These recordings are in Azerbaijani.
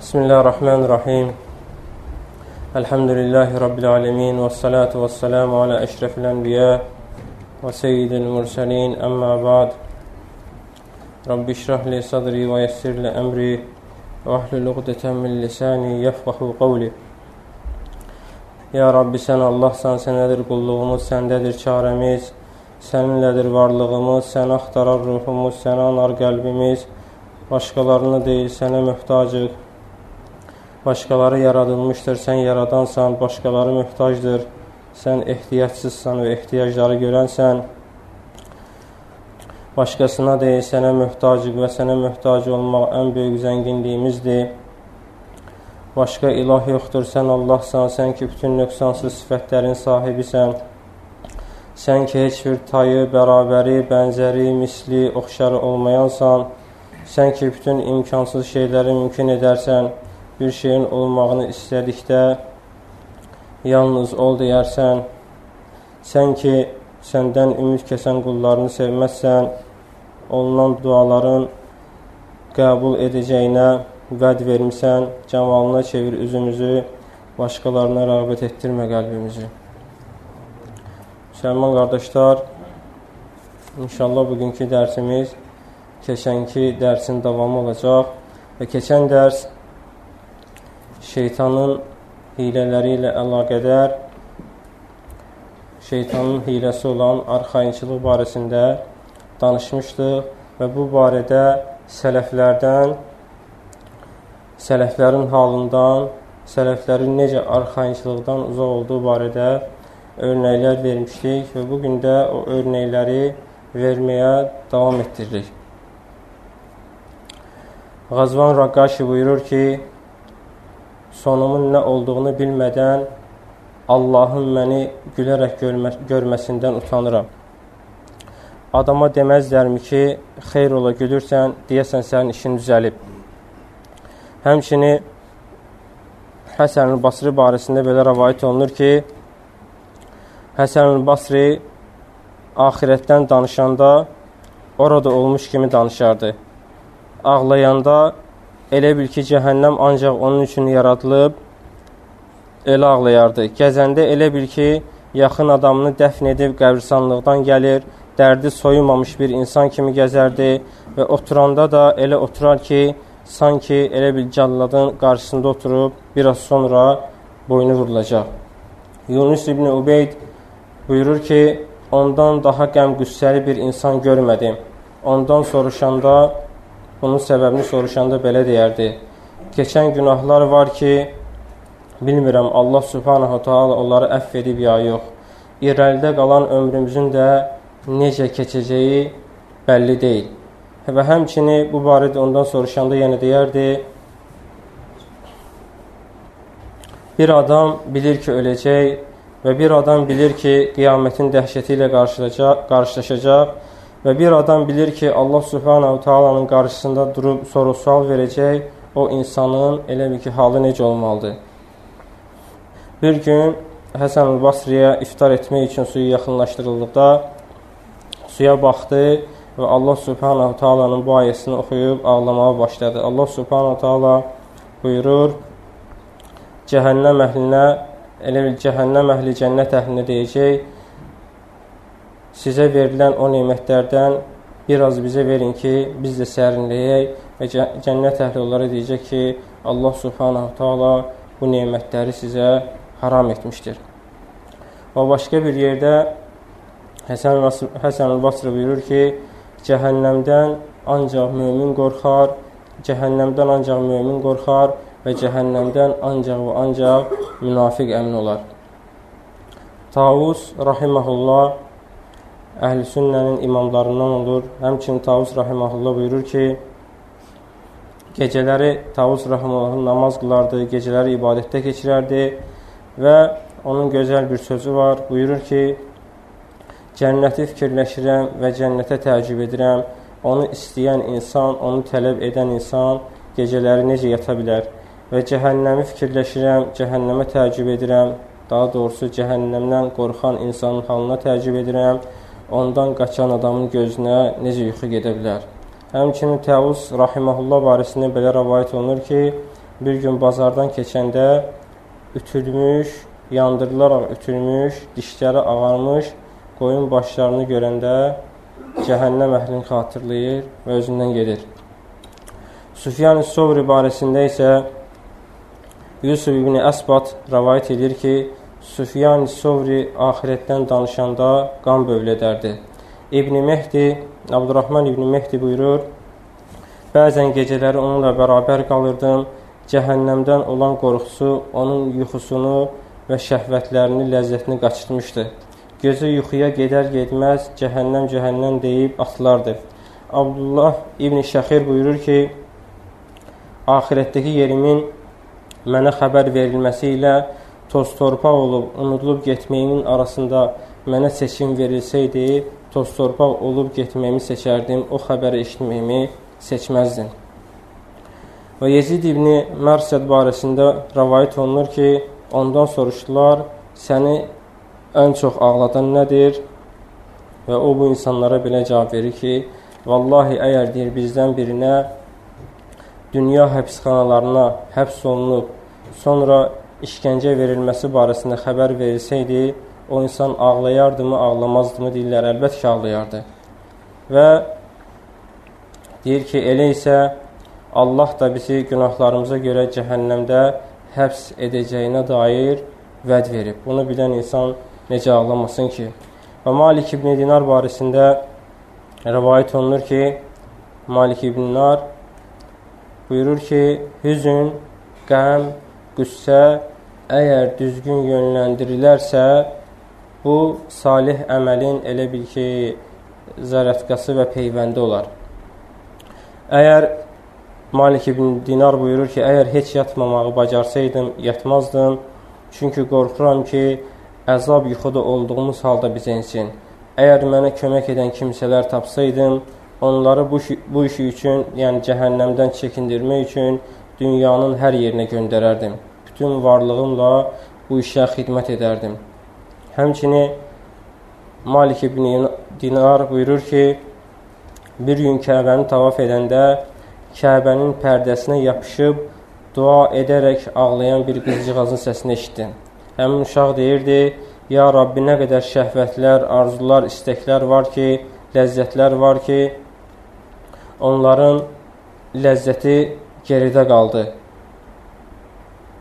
Bismillahirrahmanirrahim. Elhamdülillahi Rabbil alemin. Və salatu və salamu alə əşrəfil ənbiyə və seyyidil mürsəlin. Əmmə bəd. Rabbi işrahli sadri və yəssirli əmri və əhlü lüqdətən min lisani yəfqahu qavli. Ya Rabbi, sən Allahsan, sənədir qulluğumuz, səndədir çarəmiz, səninlədir varlığımız, sən axtarar ruhumuz, sənə anar qəlbimiz, başqalarına deyil, sənə möhtacıq. Başqaları yaradılmışdır, sən yaradansan, başqaları möhtacdır, sən ehtiyacsızsan və ehtiyacları görənsən. Başqasına deyil, sənə möhtacıq və sənə möhtac olmaq ən böyük zənginliyimizdir. Başqa ilah yoxdur, sən Allahsan, sən ki, bütün nöqsansız sifətlərin sahibisən. Sən ki, heç bir tayı, bərabəri, bənzəri, misli, oxşarı olmayansan. Sən ki, bütün imkansız şeyləri mümkün edərsən. Bir şeyin olmağını istədikdə yalnız ol deyərsən. Sən ki, səndən ümid kəsən qullarını sevməzsən, olunan duaların qəbul edəcəyinə vəd vermisən, cəmalına çevir üzümüzü, başqalarına rəğbət etdirmə qəlbimizi. Müsəlman qardaşlar, inşallah bugünkü dərsimiz keçənki dərsin davamı olacaq və keçən dərs şeytanın hilələri ilə əlaqədər şeytanın hiləsi olan arxayınçılıq barəsində danışmışdıq və bu barədə sələflərdən sələflərin halından, sələflərin necə arxayınçılıqdan uzaq olduğu barədə örnəklər vermişdik və bu gün də o örnəkləri verməyə davam etdiririk. Qazvan Raqaşi buyurur ki, sonumun nə olduğunu bilmədən Allahın məni gülərək görmə görməsindən utanıram. Adama deməzlərmi ki, xeyr ola gülürsən, deyəsən sənin işin düzəlib. Həmçini Həsən Basri barəsində belə rəvayət olunur ki, Həsən Basri axirətdən danışanda orada olmuş kimi danışardı. Ağlayanda elə bil ki, cəhənnəm ancaq onun üçün yaradılıb, elə ağlayardı. Gəzəndə elə bil ki, yaxın adamını dəfn edib qəbristanlıqdan gəlir, dərdi soyumamış bir insan kimi gəzərdi və oturanda da elə oturar ki, sanki elə bir calladın qarşısında oturub biraz sonra boynu vurulacaq. Yunus ibn Ubeyd buyurur ki, ondan daha qəm-qüssəli bir insan görmədim. Ondan soruşanda, bunun səbəbini soruşanda belə deyərdi. Keçən günahlar var ki, bilmirəm Allah subhanahu taala onları əfv edib ya yox. İrəlidə qalan ömrümüzün də necə keçəcəyi bəlli deyil. Və həmçini bu barədə ondan soruşanda yenə deyərdi, bir adam bilir ki, öləcək və bir adam bilir ki, qiyamətin dəhşəti ilə qarşılaşacaq və bir adam bilir ki, Allah subhanahu taalanın qarşısında durub soru-sual verəcək, o insanın elə bir ki, halı necə olmalıdır? Bir gün Həsən Basriyə iftar etmək üçün suyu yaxınlaşdırıldıqda suya baxdı və Allah Subhanahu Taala'nın bu ayəsini oxuyub ağlamağa başladı. Allah Subhanahu Taala buyurur: Cəhənnəm əhlinə elə bil cəhənnəm əhli cənnət əhlinə deyəcək: Sizə verilən o nemətlərdən biraz bizə verin ki, biz də sərinləyək və cənnət əhli onlara deyəcək ki, Allah Subhanahu Taala bu nemətləri sizə haram etmişdir. Və başqa bir yerdə Həsən Həsən Basri buyurur ki, Cəhənnəmdən ancaq mömin qorxar, cəhənnəmdən ancaq mömin qorxar və cəhənnəmdən ancaq və ancaq münafiq əmin olar. Tavus rahiməhullah əhl-i sünnənin imamlarından olur. Həmçinin Tavus rahiməhullah buyurur ki, gecələri Tavus rahiməhullah namaz qılardı, gecələri ibadətdə keçirərdi və onun gözəl bir sözü var. Buyurur ki, Cənnəti fikirləşirəm və cənnətə təəccüb edirəm. Onu istəyən insan, onu tələb edən insan gecələri necə yata bilər? Və cəhənnəmi fikirləşirəm, cəhənnəmə təəccüb edirəm. Daha doğrusu cəhənnəmdən qorxan insanın halına təəccüb edirəm. Ondan qaçan adamın gözünə necə yuxu gedə bilər? Həmçinin Təvus rahimehullah barəsində belə rivayet olunur ki, bir gün bazardan keçəndə ütülmüş, yandırılaraq ütülmüş, dişləri ağarmış qoyun başlarını görəndə cəhənnəm əhlini xatırlayır və özündən gedir. Süfyan-ı Sovri barəsində isə Yusuf ibn Əsbat rəvayət edir ki, Süfyan-ı Sovri axirətdən danışanda qan bövlədərdi. İbn Mehdi, Abdurrahman İbn Mehdi buyurur, Bəzən gecələri onunla bərabər qalırdım, cəhənnəmdən olan qorxusu onun yuxusunu və şəhvətlərini, ləzzətini qaçırmışdı. Gözü yuxuya gedər-gedməz cəhənnəm, cəhənnəm deyib atılardı. Abdullah İbn Şəxir buyurur ki, axirətdəki yerimin mənə xəbər verilməsi ilə toz torpaq olub, unudulub getməyimin arasında mənə seçim verilsəydi, toz torpaq olub getməyimi seçərdim, o xəbəri eşitməyimi seçməzdim. Və Yezid ibn Mərsəd barəsində rəvayət olunur ki, ondan soruşdular, səni ən çox ağladan nədir? Və o bu insanlara belə cavab verir ki, vallahi əgər deyir bizdən birinə dünya həbsxanalarına həbs olunub, sonra işgəncə verilməsi barəsində xəbər verilsəydi, o insan ağlayardımı, ağlamazdımı deyirlər, əlbət ki, ağlayardı. Və deyir ki, elə isə Allah da bizi günahlarımıza görə cəhənnəmdə həbs edəcəyinə dair vəd verib. Bunu bilən insan necə ağlamasın ki? Və Malik ibn Dinar barəsində rəvayət olunur ki, Malik ibn Dinar buyurur ki, hüzün, qəm, qüssə əgər düzgün yönləndirilərsə, bu salih əməlin elə bil ki, zərətqası və peyvəndi olar. Əgər Malik ibn Dinar buyurur ki, əgər heç yatmamağı bacarsaydım, yatmazdım. Çünki qorxuram ki, əzab yuxuda olduğumuz halda bizə insin. Əgər mənə kömək edən kimsələr tapsaydım, onları bu, bu işi üçün, yəni cəhənnəmdən çəkindirmək üçün dünyanın hər yerinə göndərərdim. Bütün varlığımla bu işə xidmət edərdim. Həmçini Malik ibn Dinar buyurur ki, bir gün Kəbəni tavaf edəndə Kəbənin pərdəsinə yapışıb dua edərək ağlayan bir qızcığazın səsini eşitdim. Həmin uşaq deyirdi, Ya Rabbi, nə qədər şəhvətlər, arzular, istəklər var ki, ləzzətlər var ki, onların ləzzəti geridə qaldı.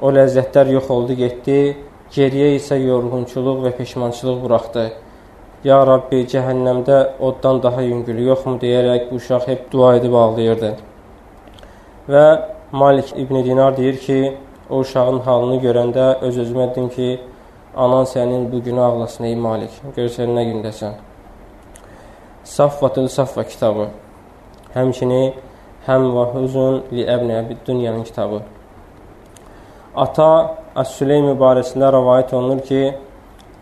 O ləzzətlər yox oldu, getdi, geriyə isə yorğunçuluq və peşmançılıq buraxdı. Ya Rabbi, cəhənnəmdə oddan daha yüngülü yoxmu deyərək bu uşaq hep dua edib ağlayırdı. Və Malik İbn Dinar deyir ki, o uşağın halını görəndə öz-özümə dedim ki, anan sənin bu günü ağlasın ey Malik, görsən nə gündəsən. Safvatıl Safva kitabı, həmçini Həm və Hüzun li Əbni Əbid Dünyanın kitabı. Ata Əs-Süleymi barəsində rəvayət olunur ki,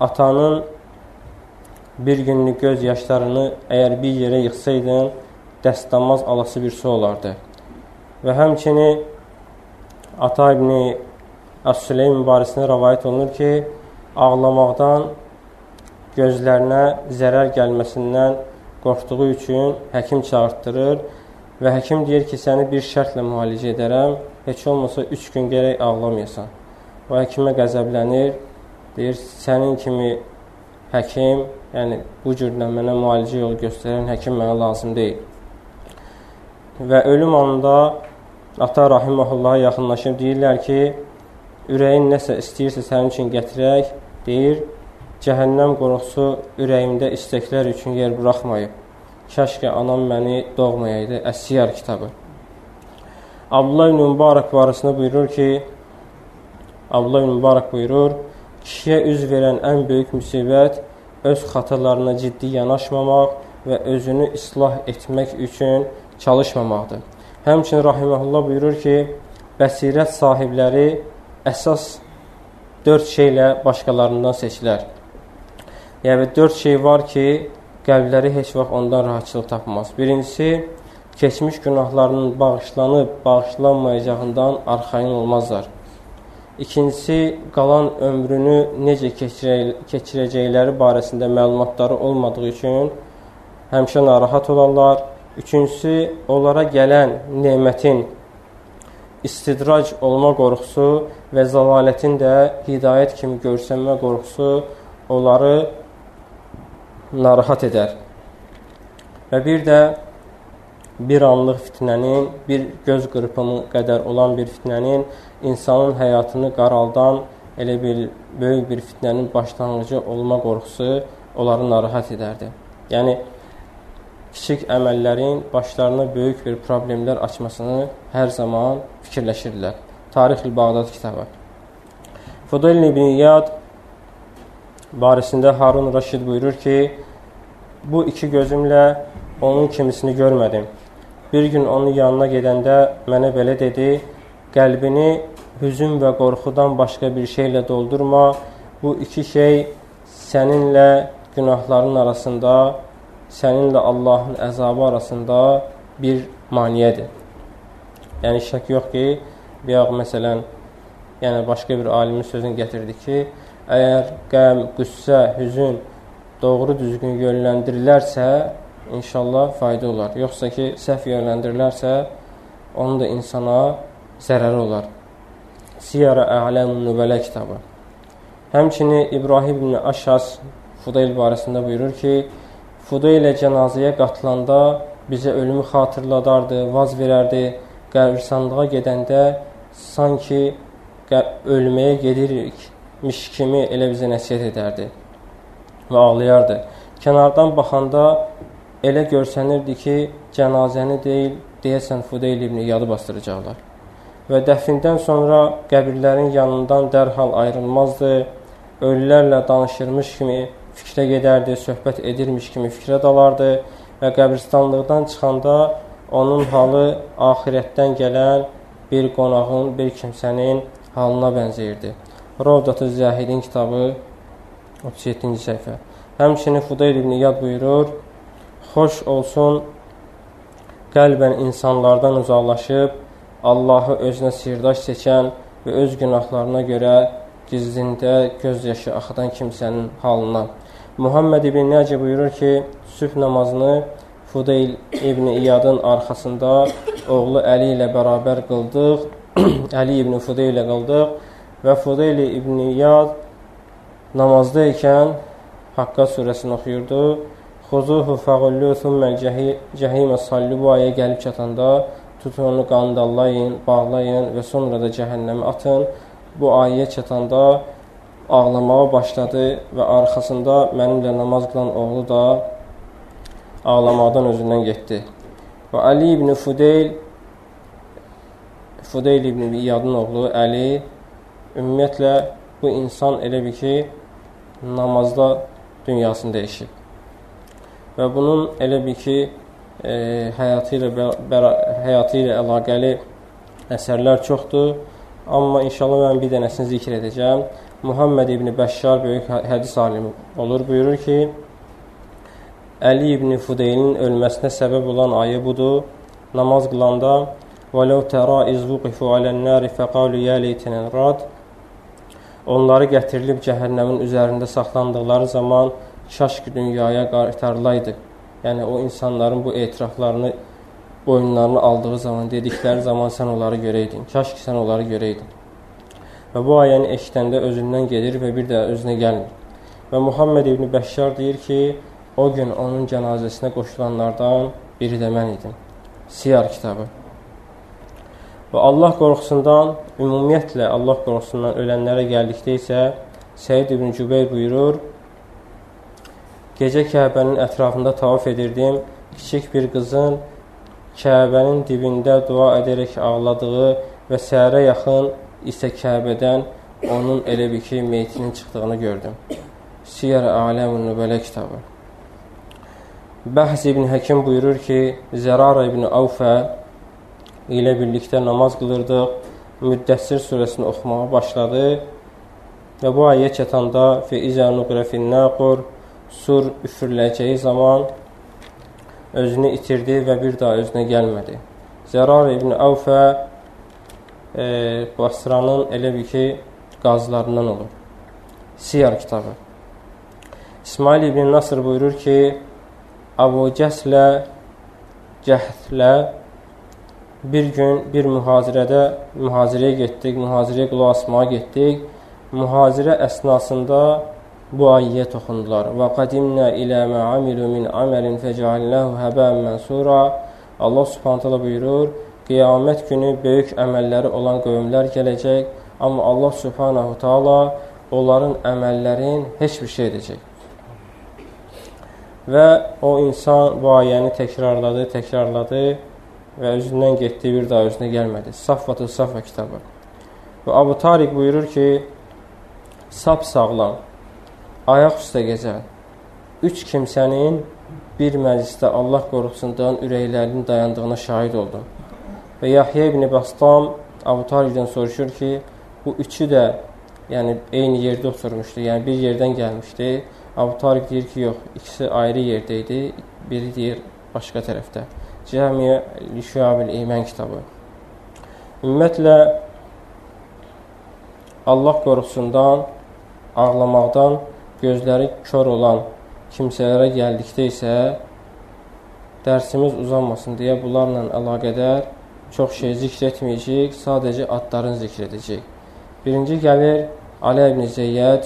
atanın bir günlük göz yaşlarını əgər bir yerə yıxsaydın, dəstəmaz alası bir su olardı. Və həmçini Ata ibn Əs-Süleym mübarisində rəvayət olunur ki, ağlamaqdan gözlərinə zərər gəlməsindən qorxduğu üçün həkim çağırtdırır və həkim deyir ki, səni bir şərtlə müalicə edərəm, heç olmasa üç gün gərək ağlamayasan. O həkimə qəzəblənir, deyir, sənin kimi həkim, yəni bu cürlə mənə müalicə yolu göstərən həkim mənə lazım deyil. Və ölüm anında Ata rahiməhullaha yaxınlaşıb deyirlər ki, ürəyin nəsə istəyirsə sənin üçün gətirək, deyir, cəhənnəm qorxusu ürəyimdə istəklər üçün yer buraxmayıb. Kaş ki, anam məni doğmayaydı. Əsiyar kitabı. Abdullah ibn Mübarək barəsində buyurur ki, Abdullah ibn Mübarək buyurur, kişiyə üz verən ən böyük müsibət öz xatalarına ciddi yanaşmamaq və özünü islah etmək üçün çalışmamaqdır. Həmçinin Rahiməhullah buyurur ki, bəsirət sahibləri əsas dörd şeylə başqalarından seçilər. Yəni, dörd şey var ki, qəlbləri heç vaxt ondan rahatçılıq tapmaz. Birincisi, keçmiş günahlarının bağışlanıb, bağışlanmayacağından arxayın olmazlar. İkincisi, qalan ömrünü necə keçirəcəkləri barəsində məlumatları olmadığı üçün həmişə narahat olarlar. Üçüncüsü, onlara gələn nemətin istidrac olma qorxusu və zəlalətin də hidayət kimi görsənmə qorxusu onları narahat edər. Və bir də bir anlıq fitnənin, bir göz qırpımı qədər olan bir fitnənin insanın həyatını qaraldan elə bir böyük bir fitnənin başlanğıcı olma qorxusu onları narahat edərdi. Yəni kiçik əməllərin başlarına böyük bir problemlər açmasını hər zaman fikirləşirdilər. Tarix-i Bağdad kitabı. Fudayl ibn İyad barəsində Harun Raşid buyurur ki, bu iki gözümlə onun kimisini görmədim. Bir gün onun yanına gedəndə mənə belə dedi, qəlbini hüzün və qorxudan başqa bir şeylə doldurma. Bu iki şey səninlə günahların arasında, səninlə Allahın əzabı arasında bir maniyədir. Yəni şək yox ki, bayaq məsələn, yəni başqa bir alimin sözünü gətirdi ki, əgər qəm, qüssə, hüzün doğru düzgün yönləndirilərsə, inşallah fayda olar. Yoxsa ki, səhv yönləndirilərsə, onun da insana zərəri olar. Siyara Ələmun Nübələ kitabı. Həmçini İbrahim ibn Aşas Fudayl barəsində buyurur ki, Fudaylə cənazəyə qatılanda bizə ölümü xatırladardı, vaz verərdi, qəbirstanlığa gedəndə sanki ölməyə gedirikmiş kimi elə bizə nəsiyyət edərdi və ağlayardı. Kənardan baxanda elə görsənirdi ki, cənazəni deyil, deyəsən Fudeyl ibn İyadı bastıracaqlar. Və dəfindən sonra qəbirlərin yanından dərhal ayrılmazdı, ölülərlə danışırmış kimi fikrə gedərdi, söhbət edirmiş kimi fikrə dalardı və qəbristanlıqdan çıxanda onun halı axirətdən gələn bir qonağın, bir kimsənin halına bənzəyirdi. Rovdatı Zəhidin kitabı 37-ci səhifə. Həmçinin Fudayl ibn İyad buyurur, xoş olsun qəlbən insanlardan uzaqlaşıb Allahı özünə sirdaş seçən və öz günahlarına görə gizlində göz yaşı axıdan kimsənin halına. Muhammed ibn Nəci buyurur ki, sübh namazını Fudeyl ibn İyadın arxasında oğlu Əli ilə bərabər qıldıq. Əli ibn Fudeyl ilə qıldıq və Fudeyl ibn İyad namazda ikən Haqqa surəsini oxuyurdu. Xuzuhu fəğullu thumməl cəhimə sallu bu ayə gəlib çatanda tutun onu qandallayın, bağlayın və sonra da cəhənnəmə atın. Bu ayəyə çatanda ağlamağa başladı və arxasında mənimlə namaz qılan oğlu da ağlamaqdan özündən getdi. Və Ali ibn Fudeyl Fudeyl ibn İyadın oğlu Əli ümumiyyətlə bu insan elə bir ki, namazda dünyasını dəyişib və bunun elə bir ki, e, həyatı ilə həyatı ilə əlaqəli əsərlər çoxdur. Amma inşallah mən bir dənəsini zikr edəcəm. Muhammed ibn Bəşşar böyük hə-, hədis alimi olur. Buyurur ki, Əli ibn Fudeylin ölməsinə səbəb olan ayə budur. Namaz qılanda وَلَوْ تَرَى إِذْ وُقِفُوا عَلَى النَّارِ فَقَالُوا يَا لَيْتَنَا رَادٍ Onları gətirilib cəhənnəmin üzərində saxlandıqları zaman kaş ki dünyaya qaytarılaydı. Yəni o insanların bu etiraflarını boyunlarını aldığı zaman, dedikləri zaman sən onları görəydin. Kaş ki sən onları görəydin. Və bu ayəni eşidəndə özündən gedir və bir də özünə gəlmir. Və Muhammed ibn Bəşşar deyir ki, o gün onun cənazəsinə qoşulanlardan biri də mən idim. Siyar kitabı. Və Allah qorxusundan, ümumiyyətlə Allah qorxusundan ölənlərə gəldikdə isə Səid ibn Cübeyr buyurur, Gecə Kəbənin ətrafında tavaf edirdim. Kiçik bir qızın Kəbənin dibində dua edərək ağladığı və səhərə yaxın isə Kəbədən onun elə bir ki, meytinin çıxdığını gördüm. Siyar Aləmun Nübələ kitabı. Bəhz ibn Həkim buyurur ki, Zərara ibn Avfə ilə birlikdə namaz qılırdıq. Müddəssir surəsini oxumağa başladı və bu ayə çatanda fi izə nuqrə fin naqur sur üfürüləcəyi zaman özünü itirdi və bir daha özünə gəlmədi. Zərar ibn Əvfə e, Basranın elə bir ki, qazlarından olur. Siyar kitabı. İsmail ibn Nasır buyurur ki, Abu Cəhslə Cəhslə bir gün bir mühazirədə mühazirəyə getdik, mühazirəyə qulaq asmağa getdik. Mühazirə əsnasında bu ayəyə toxundular. Və qadimnə ilə mə amilu min amelin fəcəalnəhu həbən mənsura. Allah Subhanahu taala buyurur: Qiyamət günü böyük əməlləri olan qövmlər gələcək, amma Allah Subhanahu taala onların əməllərin heç bir şey edəcək. Və o insan bu ayəni təkrarladı, təkrarladı və özündən getdi, bir daha özünə gəlmədi. Safvatı Safa kitabı. Və Abu Tariq buyurur ki, sap sağlam, ayaq üstə gəzən, üç kimsənin bir məclisdə Allah qorxusundan ürəklərinin dayandığına şahid oldum. Və Yahya ibn Bastam Abu Talibdən soruşur ki, bu üçü də yəni eyni yerdə oturmuşdu, yəni bir yerdən gəlmişdi. Abu Talib deyir ki, yox, ikisi ayrı yerdə idi, biri deyir başqa tərəfdə. Cəmiyə Lişuabil İman kitabı. Ümumiyyətlə Allah qorxusundan, ağlamaqdan gözləri kör olan kimsələrə gəldikdə isə dərsimiz uzanmasın deyə bunlarla əlaqədar çox şey zikr etməyəcək, sadəcə adlarını zikr edəcək. Birinci gəlir Ali ibn Zeyyəd,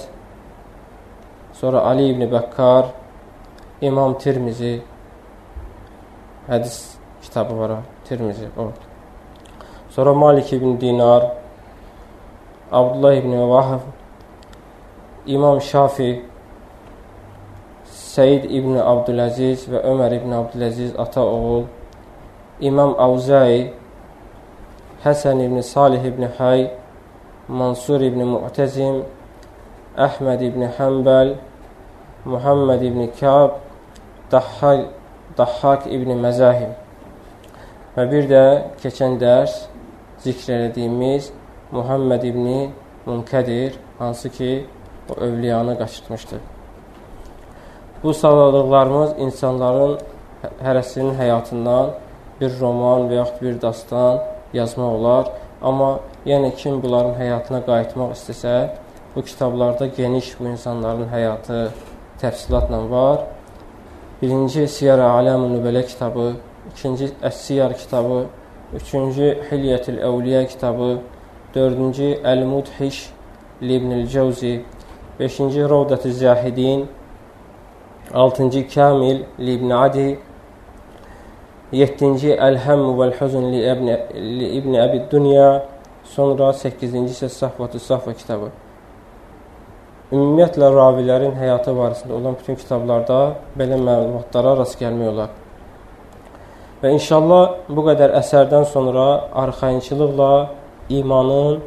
sonra Ali ibn Bəkkar, İmam Tirmizi, hədis kitabı var, Tirmizi, o. Sonra Malik ibn Dinar, Abdullah ibn Vahv, İmam Şafi, Səid ibn Abdüləziz və Ömər ibn Abdüləziz ata oğul, İmam Avzai, Həsən ibn Salih ibn Hay, Mansur ibn Mu'təzim, Əhməd ibn Həmbəl, Muhammed ibn Kəb, Dahhak, Dahhak ibn Məzahim və bir də keçən dərs zikr elədiyimiz Muhammed ibn Munkədir, hansı ki, o övliyanı qaçırtmışdır. Bu sadalıqlarımız insanların hərəsinin həyatından bir roman və yaxud bir dastan yazmaq olar. Amma yəni kim bunların həyatına qayıtmaq istəsə, bu kitablarda geniş bu insanların həyatı təfsilatla var. Birinci Siyar Aləmün Nübələ kitabı, ikinci Əs-Siyar kitabı, üçüncü Hilyətül Əvliyə kitabı, dördüncü Əl-Mudhiş Libnül Cəvzi, beşinci Rovdət-i Zahidin, 6-cı Kamil li İbn Adi 7-ci Əl-Həmm vəl-Huzn li İbn li İbn Əbi Dunya sonra 8-ci isə Sahvatü Sahva kitabı. Ümumiyyətlə ravilərin həyatı barəsində olan bütün kitablarda belə məlumatlara rast gəlmək olar. Və inşallah bu qədər əsərdən sonra arxayınçılıqla imanın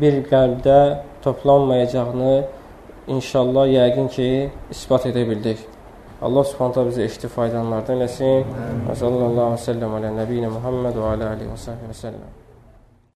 bir qəlbdə toplanmayacağını inşallah yəqin ki, isbat edə bildik. Allah Subhanahu bizi eşitib faydalanlardan eləsin. Və sallallahu əleyhi və səlləm alə nəbiyinə Muhammed və alə səhbə və səlləm.